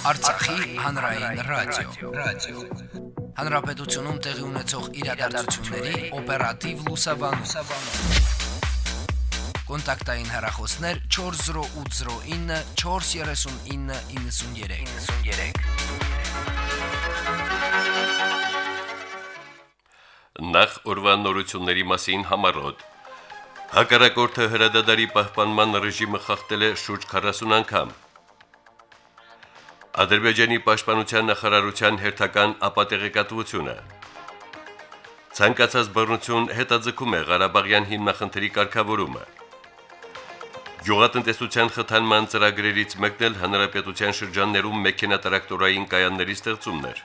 Արցախի հանրային ռադիո, ռադիո։ Հանրապետությունում տեղի ունեցող իրադարձությունների օպերատիվ լուսաբանում։ Կոնտակտային հեռախոսներ 40809 43993։ 93 Նախ օրվան նորությունների մասին համարոտ։ Հակառակորդը հրադադարի պահպանման ռեժիմը խախտել է շուրջ 40 անգամ։ Ադրբեջանի պաշտպանության նախարարության հերթական ապատեղեկատվությունը։ Ցանկացած բռնություն հետաձգում է Ղարաբաղյան հիմնախնդրի կարգավորումը։ Գյուղատնտեսության խթանման ծրագրերից մեկն էլ հանրապետության շրջաններում մեքենատրակտորային կայանների ստեղծումն էր։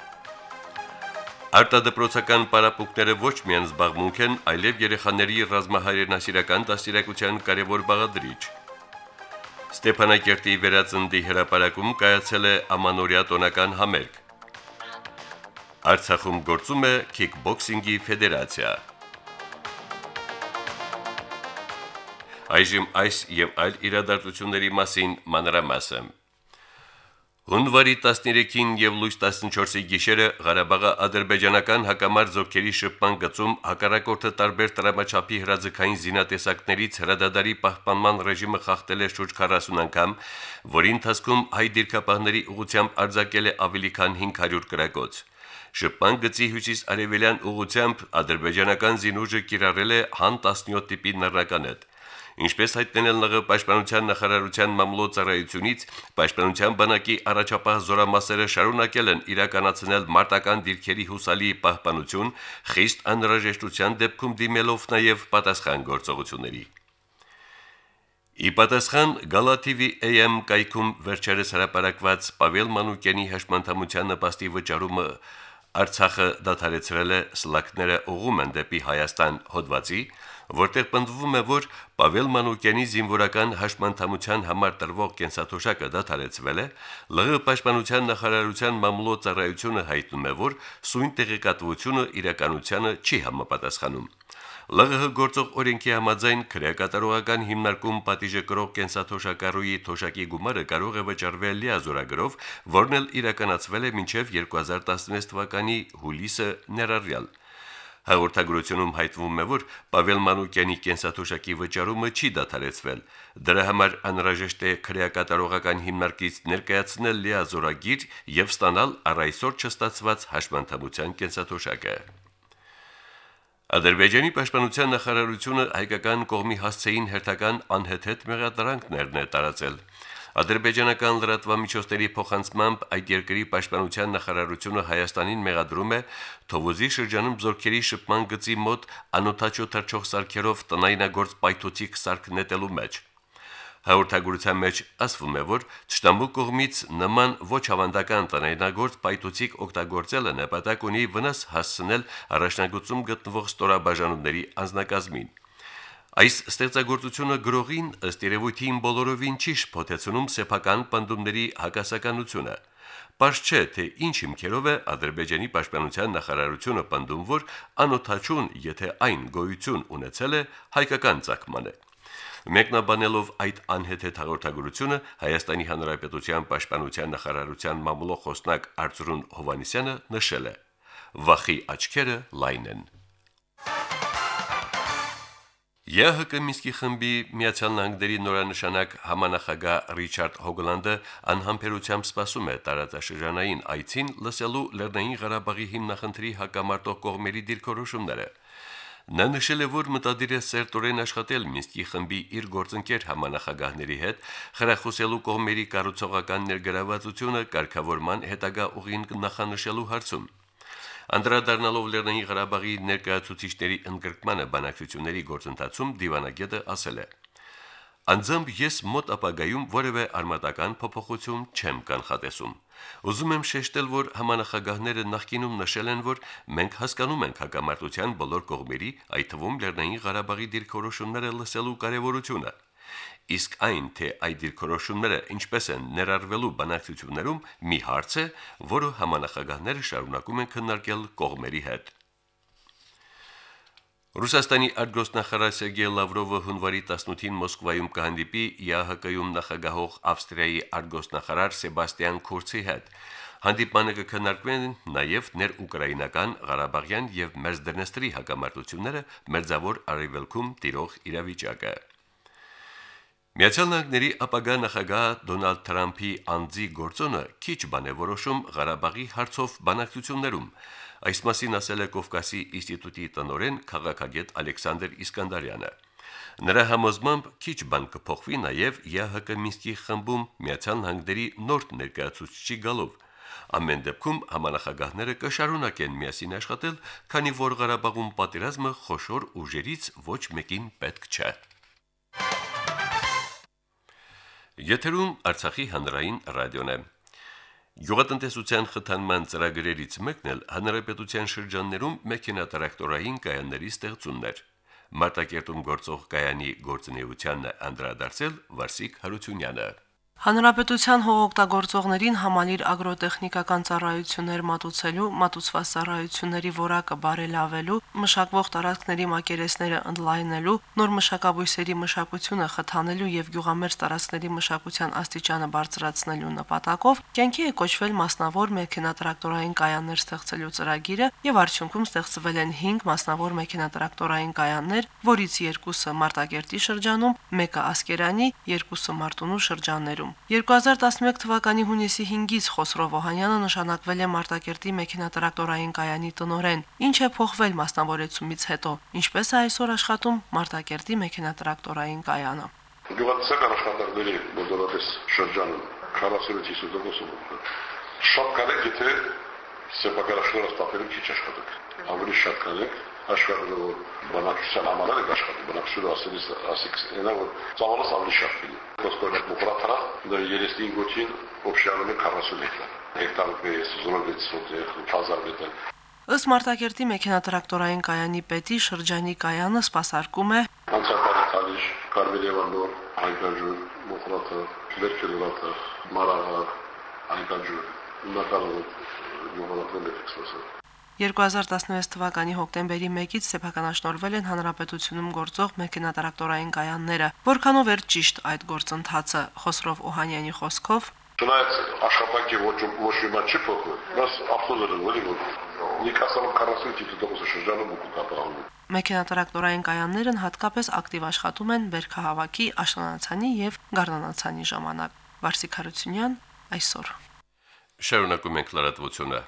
Արտադպրոցական պարապմունքները ոչ միայն զբաղմունք են, այլև երեխաների ռազմահայրենասիրական դաստիարակության կարևոր բաղադրիչ։ Ստեփանակերտի վերածնդի հրապարակում կայացել է ամանորյա տոնական համերգ։ Արցախում գործում է քիքբոքսինգի ֆեդերացիա։ Այժմ այս եւ այլ իրադարձությունների մասին մանրամասը։ Հունվարի 13-ին եւ լույս 14-ի գիշերը Ղարաբաղի ադրբեջանական հակամարտ զորքերի շփման գծում հակառակորդը տարբեր տրամաչափի հրաձգային զինատեսակներից հրադադարի պահպանման ռեժիմը խախտել է շուրջ 40 անգամ, որի ընթացքում հայ դիրքապահների ուղությամբ արձակել է ավելի քան 500 կրակոց։ Շփման գծի հյուսիս-արևելյան ուղությամբ ադրբեջանական զինուժը կիրառել է հան 17 տիպի նռնականետ։ Ինչպես հայտնել ԼՂ պաշտպանության նախարարության մամլոյցարայությունից, պաշտպանության բանակի առաջապահ զորամասերը շարունակել են իրականացնել մարտական դիրքերի հուսալի պահպանություն, խիստ անհրաժեշտության դեպքում դիմելով նաև պատասխան գործողությունների։ Ի պատասխան Գալատիվի AM կայքում վերջերս հրապարակված Պավել Մանուկյանի հաշմանդամության նպաստի վճարումը Արցախը դադարեցրել է սլակները ուղում են դեպի Հայաստան հոդվածի, որտեղ պնդվում է, որ Պավել Մանուկյանի զինվորական հաշմանդամության համար տրվող կենսաթոշակը դադարեցվել է, ԼՂ պաշտպանության նախարարության մամլո ծառայությունը հայտնում է, որ սույն տեղեկատվությունը իրականությանը չի համապատասխանում։ ԼՂՀ գործող օրենքի համաձայն քրեակատարողական հիմնարկում պատիժը կրող կենսաթոշակառուի թոշակի գումարը կարող է վճարվել լիազորագրով, որն էլ իրականացվել է մինչև 2016 թվականի հուլիսը ներառյալ։ Հաղորդագրությունում հայտվում է, որ Պավել Մանուկյանի կենսաթոշակի վճարումը չի դադարեցվել։ Դրա համար անհրաժեշտ է քրեակատարողական հիմնարկից ներկայացնել լիազորագիր եւ ստանալ առայսօր չստացված հաշմանդամության կենսաթոշակը։ Ադրբեջանի պաշտպանության նախարարությունը հայկական կողմի հասցեին հերթական անհեթեթ մեղադրանքներն է տարածել։ Ադրբեջանական լրատվամիջոցների փոխանցմամբ այդ երկրի պաշտպանության նախարարությունը Հայաստանին մեղադրում է Թովոզի շրջանում զորքերի շփման գծի մոտ անօթաչո թռչող սարքերով տնայնագործ պայթուցիկ սարք նետելու մեջ։ Հաղորդագրության մեջ ասվում է, որ Չտամբու կողմից նման ոչ ավանդական տնայնագործ պայթուցիկ օգտագործելը նպատակ ունի վնաս հասցնել առաջնագծում գտնվող ստորաբաժանումների անձնակազմին։ Այս ստեղծագործությունը գրողին ըստ երևույթին բոլորովին չի շփոթեցնում սեփական պնդումների հակասականությունը։ Պարզ չէ, թե ինչ հիմքերով է Ադրբեջանի պաշտպանության նախարարությունը պնդում, որ անօթաչուն, եթե այն գոյություն ունեցել է, հայկական ցակման է։ Մեկնաբանելով այդ անհեթեթ հաղորդագրությունը Հայաստանի Հանրապետության պաշտպանության նախարարության մամուլող խոսնակ Արծրուն Հովանիսյանը նշել է. «Վախի աչքերը լայն են»։ ԵՀԿ Միսկի խմբի Միացյալ Նահանգների նորանշանակ համանախագահ Ռիչարդ Հոգլանդը անհամբերությամբ սպասում է տարածաշրջանային այցին լսելու Լեռնային Ղարաբաղի հիմնախնդրի հակամարտող կողմերի դիրքորոշումները։ Նա նշել է, որ մտադիր է սերտորեն աշխատել Միսկի խմբի իր գործընկեր համանախագահների հետ, խրախուսելու կողմերի կառուցողական ներգրավվածությունը կարգավորման հետագա ուղին նախանշելու հարցում։ Անդրադառնալով Լեռնային Ղարաբաղի ներկայացուցիչների ընդգրկմանը բանակցությունների գործընթացում դիվանագետը ասել է. Անձամբ ես մոտ ապագայում որևէ արմատական փոփոխություն չեմ կանխատեսում։ Ուզում եմ շեշտել, որ համանախագահները նախկինում նշել են, որ մենք հասկանում ենք հակամարտության բոլոր կողմերի, այդ թվում Լեռնային Ղարաբաղի դիրքորոշումները լսելու կարևորությունը։ Իսկ այն, թե այդ դիրքորոշումները ինչպես են ներառվելու բանակցություններում, մի հարց է, որը համանախագահները շարունակում են քննարկել կողմերի հետ։ Ռուսաստանի արտգործնախարար Սերգեյ Լավրովը հունվարի 18-ին Մոսկվայում կհանդիպի ԵԱՀԿ-ում նախագահող Ավստրիայի արտգործնախարար Սեբաստիան Քուրցի հետ։ Հանդիպանը կքննարկվեն նաև ներ-ուկրաինական Ղարաբաղյան եւ Մերձդնեստրի հակամարտությունները Մերձավոր Արևելքում տիրող իրավիճակը։ Միացյալ Նահանգների ապագա նախագահ Դոնալդ Թրամփի անձի գործոնը քիչ բան է որոշում Ղարաբաղի հարցով բանակցություններում։ Այս մասին ասել է Կովկասի ինստիտուտի տնօրեն քաղաքագետ Ալեքսանդր Իսկանդարյանը։ Նրա համոզմամբ քիչ բան կփոխվի նաև ԵՀԿ Մինսկի խմբում Միացյալ Նահանգների նոր ներկայացուցիչի գալով։ Ամեն դեպքում համանախագահները կշարունակեն միասին աշխատել, քանի որ Ղարաբաղում պատերազմը խոշոր ուժերից ոչ մեկին պետք չէ։ Եթերում Արցախի հանրային ռադիոն է։ Գյուղատնտեսության խթանման ծրագրերից մեկն էլ հանրապետության շրջաններում մեքենատրակտորային կայանների ստեղծումն էր։ Մարտակերտում գործող կայանի գործունեությանն անդրադարձել Վարսիկ Հարությունյանը։ Հանրապետության հողօգտագործողներին համալիր ագրոտեխնիկական ծառայություններ մատուցելու, մատուցված ծառայությունների որակը բարելավելու, մշակվող տարածքների մակերեսները ընդլայնելու, նոր մշակաբույսերի մշակությունը խթանելու եւ գյուղամերձ տարածքների մշակության աստիճանը բարձրացնելու նպատակով կյանքի է կոչվել մասնավոր մեքենատրակտորային կայաններ ստեղծելու ծրագիրը եւ արդյունքում ստեղծվել են 5 մասնավոր մեքենատրակտորային կայաններ, որից երկուսը Մարտակերտի շրջանում, մեկը Ասկերանի, երկուսը Մարտունու շրջաններում։ Շրջանում։ 2011 թվականի հունիսի 5-ից Խոսրով Օհանյանը նշանակվել է Մարտակերտի մեքենատրակտորային կայանի տնօրեն։ Ինչ է փոխվել մասնավորեցումից հետո։ Ինչպես է այսօր աշխատում Մարտակերտի մեքենատրակտորային կայանը։ Գյուղատնտեսական աշխատանքների մոտավորապես շրջանում 40-50% շատ կարեք եթե սեփականաշնորհ ստապերում քիչ աշխատեք։ Ավելի շատ կարեք աշխարհը բնակչության համար է աշխատում, բնակչությունը ասելիս ասիք նա որ ծավալս ավելի շատ լինի։ Կոստորը մոկրատրա դա 35 գոչին օբշանում է 40 հեկտար։ Հեկտարը զորովից սոտեղ 1000 մետր։ Ըստ Մարտակերտի մեքենատրակտորային կայանի պետի շրջանի կայանը սպասարկում է Անցապարի Թալիշ, Կարմելիևանոր, Հայկաջուր, Մոխրատը, Վերքելուրատը, Մարաղա, Հայկաջուր, Նակալով, Մոխրատը լեքսոսը։ 2016 թվականի հոկտեմբերի 1-ից սեփականաշնորվել են հանրապետությունում գործող մեքենա-տրակտորային կայանները։ Որքանով էր ճիշտ այդ գործընթացը Խոսրով Օհանյանի խոսքով։ Չնայած աշխատանքի ոչ ոչ մի բան չի փոխվել, բայց ավտոզերը ելի որ նիկասալով 40% շրջանում ու կապահովում։ Մեքենա-տրակտորային կայաններն հատկապես ակտիվ աշխատում են βέρքահավաքի, աշնանացանի եւ գառնանացանի ժամանակ։ Վարսիկ Հարությունյան այսօր։ Շարունակում ենք լրատվությունը։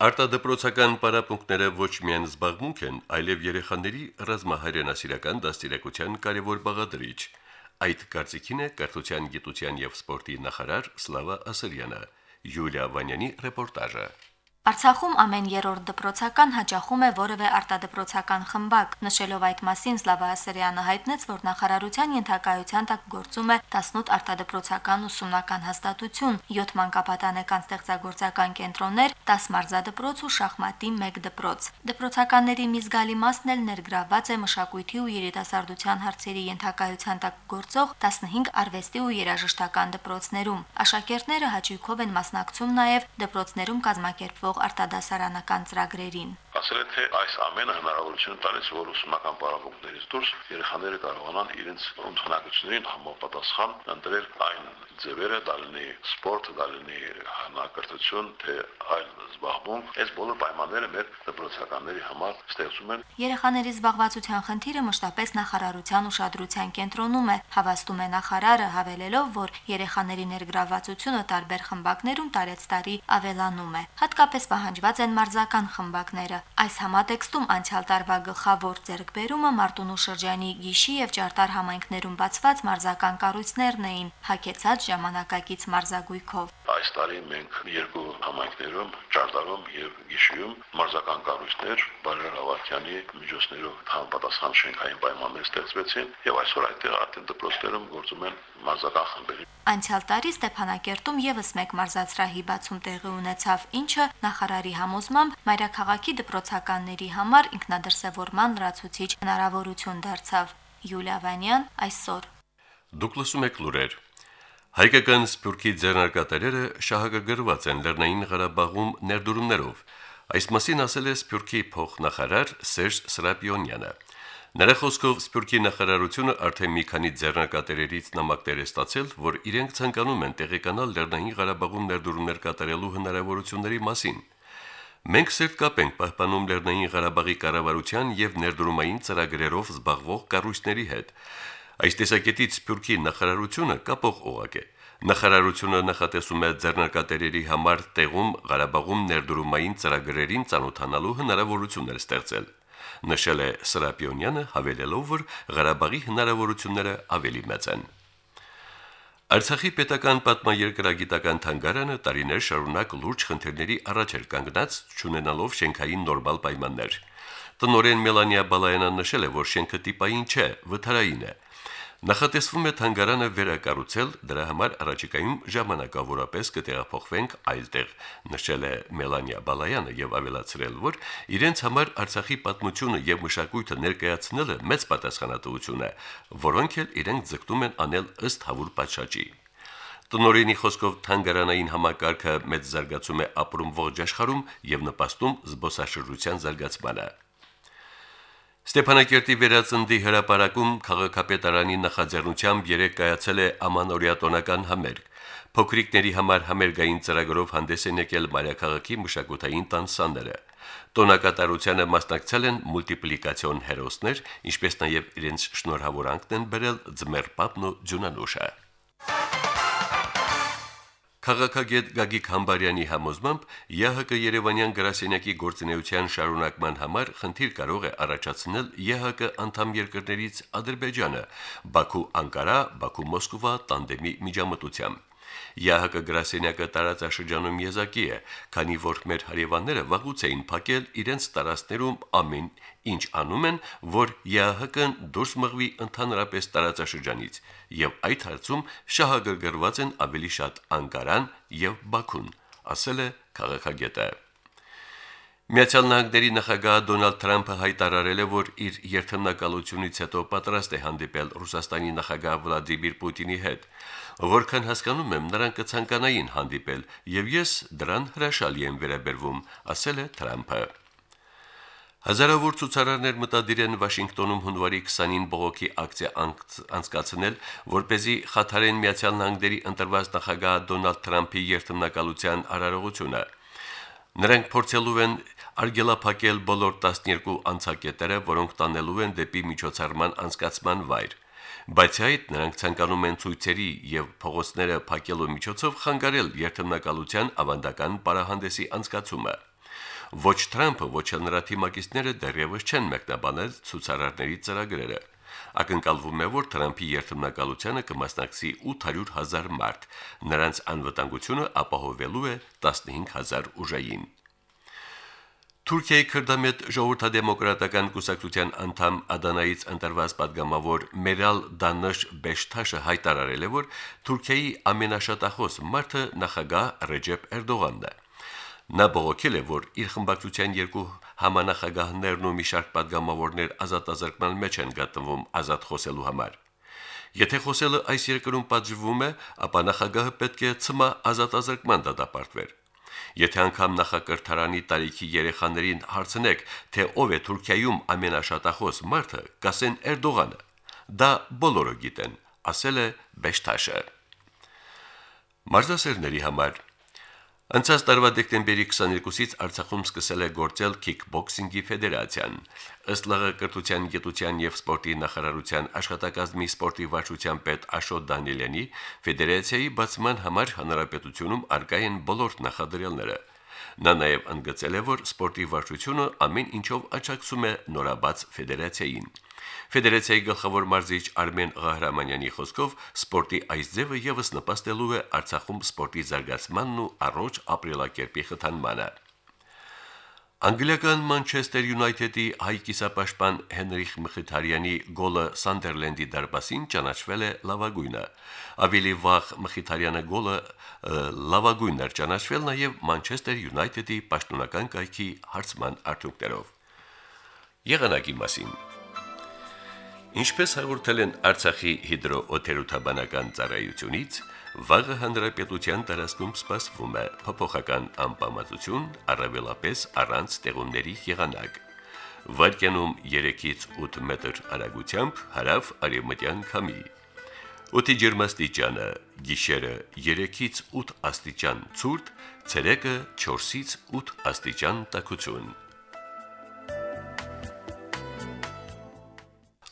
Արտադպրոցական պարապմունքները ոչ միայն զբաղմունք են, այլև երեխաների ռազմահայրենասիրական դաստիարակության կարևոր բաղադրիչ։ Այդ կարծիքին է Կրթության, գիտության եւ սպորտի նախարար Սլավա Ասելյանը։ Յուլիա Վանյանի ռեպորտաժը։ Արցախում ամեն երրորդ դպրոցական հաճախում է որևէ արտադպրոցական խմբակ։ Նշելով այդ մասին Սլավա Ասերյանը հայտնեց, որ նախարարության ենթակայության տակ գործում է 18 արտադպրոցական ուսումնական հաստատություն, 7 մանկապատանեկան ստեղծագործական կենտրոններ, 10 մարզադպրոց ու շախմատի 1 դպրոց։ Դպրոցականների մի զգալի մասն էլ ներգրավված է մշակույթի ու երիտասարդության հարցերի ենթակայության տակ գործող 15 արվեստի ու երաժշտական դպրոցներում։ Աշակերտները հաճույքով են մասնակցում նաև դպրոցներում կազմակերպվող հաջողվող արտադասարանական ծրագրերին ասել է թե այս ամենը հնարավորություն տալիս որ ուսումնական պարապմունքներից դուրս երեխաները կարողանան իրենց ընդունակություններին համապատասխան ընտրել այն ձևերը, դա լինի սպորտ, դա լինի հանակրթություն, թե այլ զբաղմունք, այս բոլոր պայմանները մեր դպրոցականների համար ստեղծում են։ Երեխաների զբաղվածության խնդիրը մշտապես նախարարության ուշադրության կենտրոնում է, հավաստում է նախարարը, հավելելով, որ երեխաների ներգրավվածությունը տարբեր խմբակներում տարեց տարի ավելանում է։ Հատկապես պահանջված են մարզական խմբակները։ Այս համատեքստում անցյալ տարվա գլխավոր ձեռքբերումը Մարտունու շրջանի Գիշի եւ Ճարտար համայնքներում բացված մարզական կառույցներն էին, հակեցած ժամանակակից մարզագույքով։ Այս տարի մենք երկու համայնքներում, Ճարտարում եւ Գիշիում մարզական կառույցներ Բարեր Ավակյանի միջոցներով համապատասխան շենքային պայմաններ ստեղծվեցին եւ այսօր այդտեղ արդեն դպրոցներում գործում են մարզական խմբեր։ Անցյալ տարի Ստեփանակերտում եւս մեկ մարզացրահի բացում տեղի ունեցավ, ինչը նախարարի համոզմամբ մայրաքաղաքի դպրոցականների համար ինքնադրսևորման լրացուցիչ հնարավորություն դարձավ։ Յուլիա Վանյան այսօր։ Դուք լսում եք լուրեր։ Հայկական սփյուռքի ձեռնարկատերերը շահագրգռված են Լեռնային Ղարաբաղում ներդրումներով։ Այս մասին ասել է Սփյուռքի փոխնախարար Սերժ Սրապիոնյանը։ Նրա խոսքով Սփյուռքի նախարարությունը արդեն մի քանի ձեռնարկատերերից նամակներ է ստացել, որ իրենք ցանկանում են տեղեկանալ Լեռնային Ղարաբաղում ներդրումներ կատարելու հնարավորությունների մասին։ Մենք սերտ կապ ենք պահպանում Լեռնային Ղարաբաղի կառավարության եւ ներդրումային ծրագրերով զբաղվող կառույցների հետ։ Այս տեսակետից Սփյուռքի նախարարությունը կապող օղակ է։ Նախարարությունը նախատեսում է ձեռնարկատերերի համար տեղում Ղարաբաղում ներդրումային ծրագրերին ծանոթանալու հնարավորություններ ստեղծել նշել է Սրապիոնյանը, հավելելով, որ Ղարաբաղի հնարավորությունները ավելի մեծ են։ Արցախի պետական պատմաերկրագիտական թանգարանը տարիներ շարունակ լուրջ խնդիրների առաջ էր կանգնած, ճանենալով շենքային նորմալ պայմաններ։ Տնորեն Մելանիա Բալայանը նշել է, որ շենքը տիպային չէ, վթարային է։ Նախատեսվում է թանգարանը վերակառուցել, դրա համար առաջիկայում ժամանակավորապես կտեղափոխվենք այլտեղ, նշել է Մելանիա Բալայանը եւ ավելացրել, որ իրենց համար Արցախի պատմությունը եւ մշակույթը ներկայացնելը մեծ պատասխանատվություն է, որոնք էլ իրենք ձգտում են անել ըստ հավուր պատշաճի։ Տնորինի խոսքով թանգարանային համակարգը մեծ զարգացում է ապրում ողջ աշխարհում եւ նպաստում զբոսաշրջության զարգացմանը։ Ստեփանակերտի վերածնդի հրապարակում քաղաքապետարանի նախաձեռնությամբ երեք կայացել է ամանորյատոնական համերգ։ Փոքրիկների համար համերգային ծրագրով հանդես են եկել Մարիաքաղաքի մշակութային տանսանները։ Տոնակատարությանը մասնակցել են մուլտիպլիկացիոն հերոսներ, ինչպես նաև իրենց շնորհավորանքն են բերել Ձմեր Պապն ու Ջունանուշը։ Խաղակագետ Գագիկ Համբարյանի համոզմամբ ԵՀԿ Երևանյան գրասենյակի գործունեության շարունակման համար խնդիր կարող է առաջացնել ԵՀԿ անդամ երկրներից Ադրբեջանը Բաքու-Անկարա, Բաքու-Մոսկվա տանդեմի միջամտությամբ։ ՀՀԿ գրասենյակը տարածաշրջանում եզակի է, քանի որ մեր հարևանները վաղուց էին փակել իրենց տարածքներում ամեն ինչ անում են, որ ՀՀԿ-ն դուրս մղվի ընդհանրապես տարածաշրջանից, եւ այդ հարցում շահագրգռված են ավելի շատ Անկարան եւ Բաքուն, ասել է քաղաքագետը։ Միացյալ Նահանգների նախագահ Դոնալդ Թրամփը հայտարարել է, որ իր երթմնակալությունից հետո պատրաստ է հանդիպել Ռուսաստանի նախագահ Վլադիմիր Պուտինի հետ որքան հասկանում եմ, նրանք կցանկանային հանդիպել, եւ ես դրան հրաշալի եմ վերաբերվում, ասել է Թրամփը։ Հազարավոր ցուցարարներ մտադիր են Վաշինգտոնում հունվարի 20-ին բողոքի ակցիա անցկացնել, որ เป զի խաթարեն Միացյալ Նահանգների ընտրված նախագահ Դոնալդ Թրամփի երթմնակալության արարողությունը։ Նրանք փորձելու են արգելափակել բոլոր 12 անցակետերը, որոնք տանելու են դեպի միջոցառման անցկացման վայր բայց այդ նրանք ցանկանում են ցույցերի եւ փողոցները փակելու միջոցով խանգարել երթմնակալության ավանդական պարահանդեսի անցկացումը։ Ոչ Թրամփը, ոչ էլ նրա թիմակիցները դեռևս չեն մեկնաբանել ցուցարարների ծրագրերը։ Ակնկալվում է, որ Թրամփի երթմնակալությանը կմասնակցի 800.000 մարդ, նրանց անվտանգությունը ապահովելու է 15.000 ուժային։ Թուրքիայի քրդամետ ժողովրդադեմոկրատական կուսակցության անդամ Ադանայից ընտրված падգամավոր Մերալ Դանշ Բեշթաշը հայտարարել է, որ Թուրքիայի ամենաշատախոս մարդը նախագահ Ռեջեփ Էրդողանն է։ Նա բողոքել է, որ իր խմբակցության երկու համանախագահներն ու մի շարք падգամավորներ ազատազրկման մեջ են գտնվում ազատ խոսելու համար։ Եթե խոսելը այս երկրում պատժվում է, ապա նախագահը պետք է ծմա ազատազրկման դատապարտվեր։ Եթե անգամ նախակրթարանի տարիքի երեխաներին հարցնեք, թե ով է Թուրքիայում ամենաշատախոս մարդը, կասեն Էրդողանը։ Դա բոլորը գիտեն, ասել է Բեշթաշը։ Մարզասերների համար Անցած տարվա դեկտեմբերի 22-ից Արցախում սկսել է գործել քիքբոքսինգի ֆեդերացիան։ Ըստ ԼՂ կրթության, գիտության եւ սպորտի նախարարության աշխատակազմի սպորտի վարչության պետ Աշոտ Դանիելյանի ֆեդերացիայի բացման համար հանրապետությունում արկա են բոլոր նախադրյալները։ Նա նաև ընդգծել է, որ սպորտի վարչությունը ամեն ինչով աջակցում է նորաբաց ֆեդերացիային։ Ֆեդերացիայի գլխավոր մարզիչ Արմեն Ղահրամանյանի խոսքով սպորտի այս ձևը եւս նպաստելու է Արցախում սպորտի զարգացմանն ու առողջ ապրելակերպի խթանմանը։ Անգլիական Մանչեսթեր Յունայթեդի հայկիսապաշտպան Հենրիխ Մխիթարյանի գոլը Սանդերլենդի դարբասին ճանաչվել է լավագույնը։ Ավելի վաղ Մխիթարյանը գոլը լավագույնն էր ճանաչվել նաև Մանչեսթեր Յունայթեդի պաշտոնական կայքի հարցման արդյունքներով։ Եղանակի մասին Ինչպես հաղորդել են Արցախի հիդրոօթերոթաբանական ծառայությունից, Վաղը հանրապետության տարածքում սպասվում է փոփոխական անպամատություն, առավելապես առանց տեղումների եղանակ։ Վարկյանում 3-ից 8 մետր արագությամբ հարավ արևմտյան քամի։ Օդի ջերմաստիճանը՝ գիշերը 3-ից 8 աստիճան ցուրտ, ցերեկը 4-ից 8 աստիճան տաքություն։